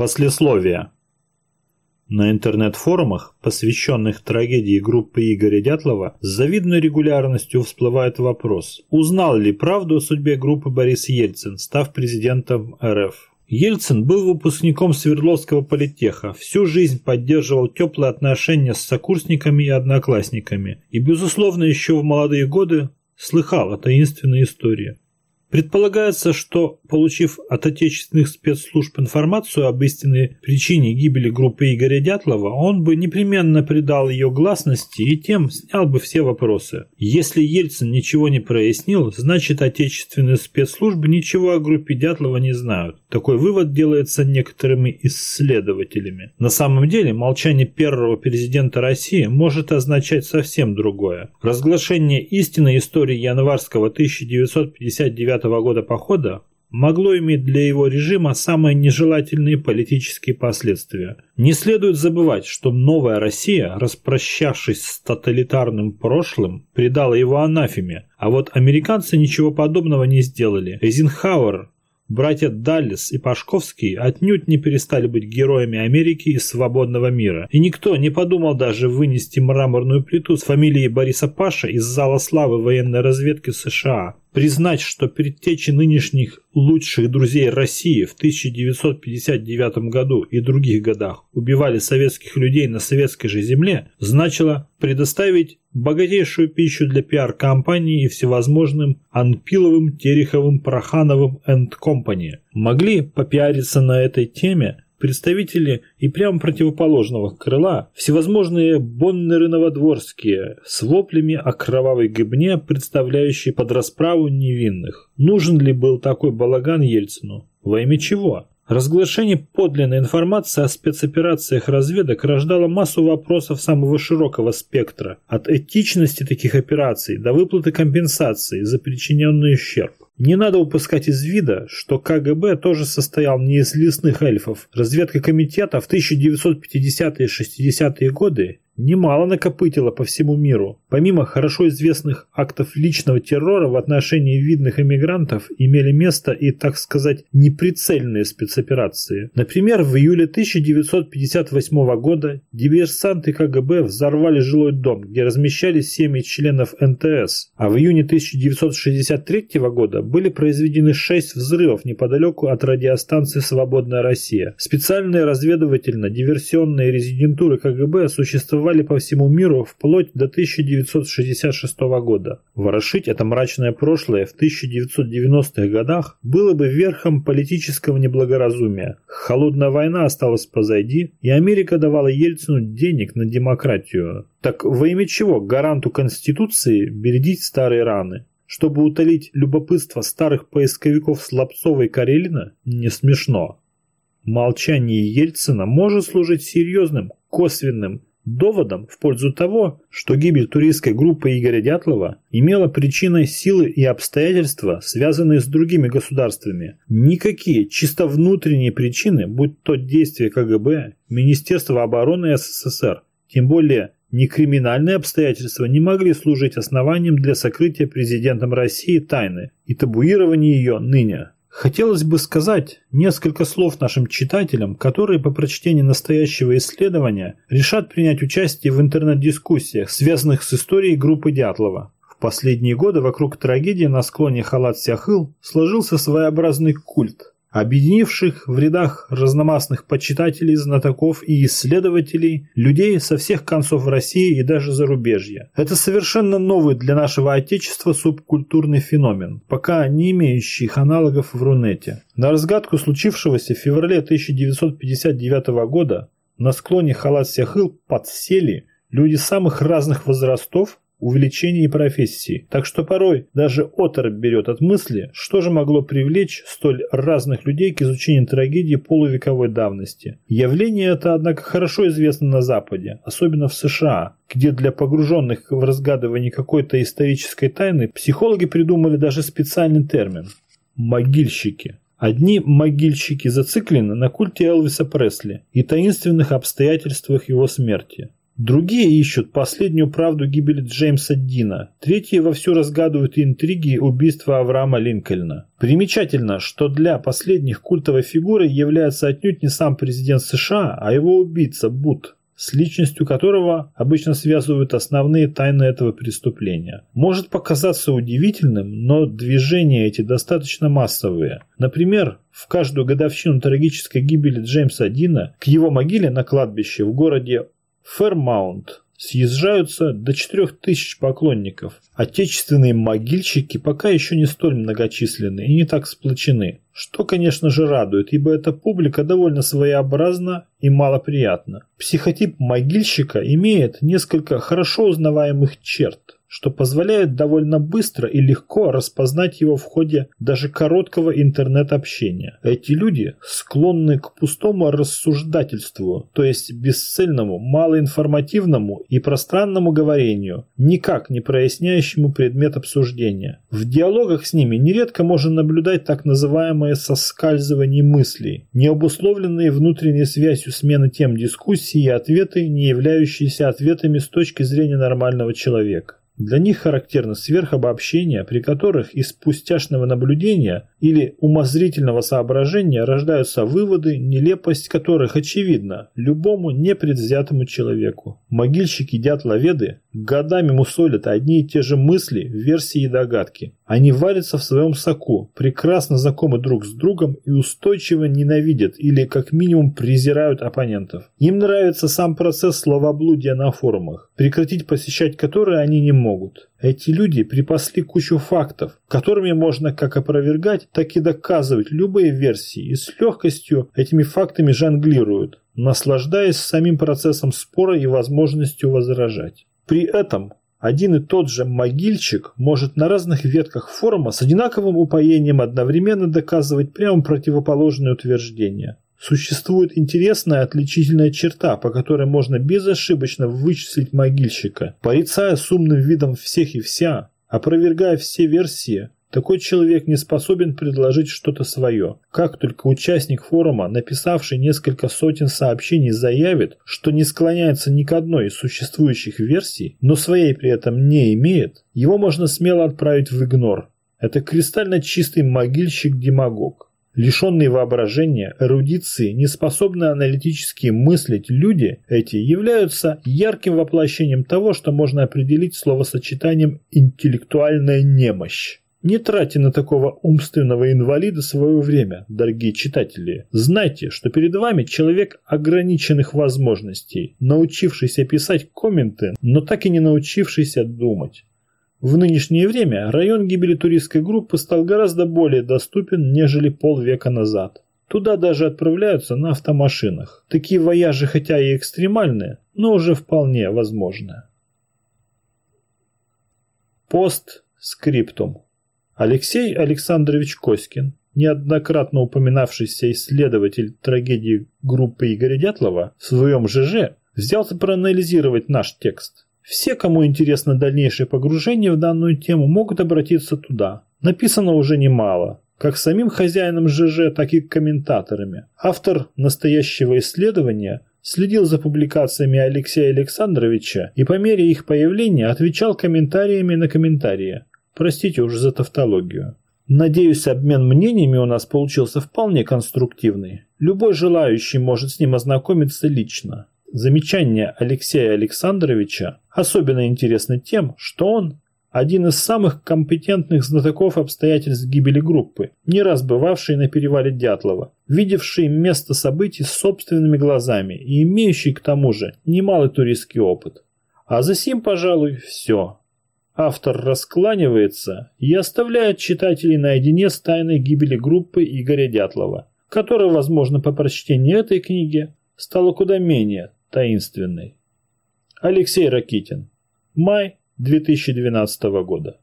Послесловие. На интернет-форумах, посвященных трагедии группы Игоря Дятлова, с завидной регулярностью всплывает вопрос, узнал ли правду о судьбе группы Борис Ельцин, став президентом РФ. Ельцин был выпускником Свердловского политеха, всю жизнь поддерживал теплые отношения с сокурсниками и одноклассниками и, безусловно, еще в молодые годы слыхал о таинственной истории. Предполагается, что, получив от отечественных спецслужб информацию об истинной причине гибели группы Игоря Дятлова, он бы непременно придал ее гласности и тем снял бы все вопросы. Если Ельцин ничего не прояснил, значит отечественные спецслужбы ничего о группе Дятлова не знают. Такой вывод делается некоторыми исследователями. На самом деле, молчание первого президента России может означать совсем другое. Разглашение истинной истории январского 1959 года похода могло иметь для его режима самые нежелательные политические последствия. Не следует забывать, что новая Россия, распрощавшись с тоталитарным прошлым, предала его анафеме, а вот американцы ничего подобного не сделали. Эйзенхауэр Братья Даллес и Пашковский отнюдь не перестали быть героями Америки и свободного мира, и никто не подумал даже вынести мраморную плиту с фамилией Бориса Паша из зала славы военной разведки США. Признать, что предтечи нынешних лучших друзей России в 1959 году и других годах убивали советских людей на советской же земле, значило предоставить богатейшую пищу для пиар-компании и всевозможным Анпиловым, Тереховым, Прохановым энд Компани. Могли попиариться на этой теме представители и прямо противоположного крыла, всевозможные боннеры-новодворские, с воплями о кровавой гыбне, представляющей под расправу невинных. Нужен ли был такой балаган Ельцину? Во имя чего? Разглашение подлинной информации о спецоперациях разведок рождало массу вопросов самого широкого спектра, от этичности таких операций до выплаты компенсации за причиненный ущерб. Не надо упускать из вида, что КГБ тоже состоял не из лесных эльфов. Разведка комитета в 1950-е и 60-е годы немало накопытила по всему миру. Помимо хорошо известных актов личного террора в отношении видных эмигрантов имели место и, так сказать, неприцельные спецоперации. Например, в июле 1958 года диверсанты КГБ взорвали жилой дом, где размещались семьи членов НТС, а в июне 1963 года были произведены шесть взрывов неподалеку от радиостанции «Свободная Россия». Специальные разведывательно-диверсионные резидентуры КГБ существовали существовали по всему миру вплоть до 1966 года. Ворошить это мрачное прошлое в 1990-х годах было бы верхом политического неблагоразумия. Холодная война осталась позади, и Америка давала Ельцину денег на демократию. Так во имя чего гаранту Конституции бередить старые раны? Чтобы утолить любопытство старых поисковиков Слабцова и Карелина? Не смешно. Молчание Ельцина может служить серьезным, косвенным доводом в пользу того, что гибель туристской группы Игоря Дятлова имела причиной силы и обстоятельства, связанные с другими государствами. Никакие чисто внутренние причины, будь то действия КГБ, Министерства обороны СССР, тем более ни криминальные обстоятельства не могли служить основанием для сокрытия президентом России тайны и табуирования ее ныне. Хотелось бы сказать несколько слов нашим читателям, которые по прочтении настоящего исследования решат принять участие в интернет-дискуссиях, связанных с историей группы Дятлова. В последние годы вокруг трагедии на склоне Халат-Сяхыл сложился своеобразный культ объединивших в рядах разномастных почитателей, знатоков и исследователей, людей со всех концов России и даже зарубежья. Это совершенно новый для нашего Отечества субкультурный феномен, пока не имеющий аналогов в Рунете. На разгадку случившегося в феврале 1959 года на склоне Халат-Сяхыл подсели люди самых разных возрастов, увлечений и профессий. Так что порой даже оторопь берет от мысли, что же могло привлечь столь разных людей к изучению трагедии полувековой давности. Явление это, однако, хорошо известно на Западе, особенно в США, где для погруженных в разгадывание какой-то исторической тайны психологи придумали даже специальный термин – могильщики. Одни могильщики зациклены на культе Элвиса Пресли и таинственных обстоятельствах его смерти. Другие ищут последнюю правду гибели Джеймса Дина. Третьи вовсю разгадывают интриги убийства Авраама Линкольна. Примечательно, что для последних культовой фигурой является отнюдь не сам президент США, а его убийца Бут с личностью которого обычно связывают основные тайны этого преступления. Может показаться удивительным, но движения эти достаточно массовые. Например, в каждую годовщину трагической гибели Джеймса Дина к его могиле на кладбище в городе Фермаунт съезжаются до 4000 поклонников. Отечественные могильщики пока еще не столь многочисленны и не так сплочены, что, конечно же, радует, ибо эта публика довольно своеобразна и малоприятна. Психотип могильщика имеет несколько хорошо узнаваемых черт что позволяет довольно быстро и легко распознать его в ходе даже короткого интернет-общения. Эти люди склонны к пустому рассуждательству, то есть бесцельному, малоинформативному и пространному говорению, никак не проясняющему предмет обсуждения. В диалогах с ними нередко можно наблюдать так называемое соскальзывание мыслей, не обусловленные внутренней связью смены тем дискуссии и ответы, не являющиеся ответами с точки зрения нормального человека. Для них характерно сверхобобщение, при которых из пустяшного наблюдения или умозрительного соображения рождаются выводы, нелепость которых очевидна любому непредвзятому человеку. Могильщики-дятловеды годами мусолят одни и те же мысли, версии и догадки. Они варятся в своем соку, прекрасно знакомы друг с другом и устойчиво ненавидят или как минимум презирают оппонентов. Им нравится сам процесс словоблудия на форумах, прекратить посещать которые они не могут. Эти люди припасли кучу фактов, которыми можно как опровергать, так и доказывать любые версии и с легкостью этими фактами жонглируют, наслаждаясь самим процессом спора и возможностью возражать. При этом один и тот же могильщик может на разных ветках форума с одинаковым упоением одновременно доказывать прямо противоположные утверждения. Существует интересная отличительная черта, по которой можно безошибочно вычислить могильщика. Порицая с умным видом всех и вся, опровергая все версии, такой человек не способен предложить что-то свое. Как только участник форума, написавший несколько сотен сообщений, заявит, что не склоняется ни к одной из существующих версий, но своей при этом не имеет, его можно смело отправить в игнор. Это кристально чистый могильщик-демагог. Лишенные воображения, эрудиции, неспособные аналитически мыслить люди эти являются ярким воплощением того, что можно определить словосочетанием «интеллектуальная немощь». Не тратьте на такого умственного инвалида свое время, дорогие читатели. Знайте, что перед вами человек ограниченных возможностей, научившийся писать комменты, но так и не научившийся думать. В нынешнее время район гибели туристской группы стал гораздо более доступен, нежели полвека назад. Туда даже отправляются на автомашинах. Такие вояжи хотя и экстремальные, но уже вполне возможны. Пост скриптум. Алексей Александрович Коськин, неоднократно упоминавшийся исследователь трагедии группы Игоря Дятлова, в своем ЖЖ взялся проанализировать наш текст. Все, кому интересно дальнейшее погружение в данную тему, могут обратиться туда. Написано уже немало, как самим хозяином ЖЖ, так и комментаторами. Автор настоящего исследования следил за публикациями Алексея Александровича и по мере их появления отвечал комментариями на комментарии. Простите уж за тавтологию. Надеюсь, обмен мнениями у нас получился вполне конструктивный. Любой желающий может с ним ознакомиться лично. Замечание Алексея Александровича особенно интересно тем, что он один из самых компетентных знатоков обстоятельств гибели группы, не раз бывавший на перевале Дятлова, видевший место событий собственными глазами и имеющий к тому же немалый туристский опыт. А за сим, пожалуй, все. Автор раскланивается и оставляет читателей наедине с тайной гибели группы Игоря Дятлова, которая, возможно, по прочтении этой книги стала куда менее таинственной. Алексей Ракитин. Май 2012 года.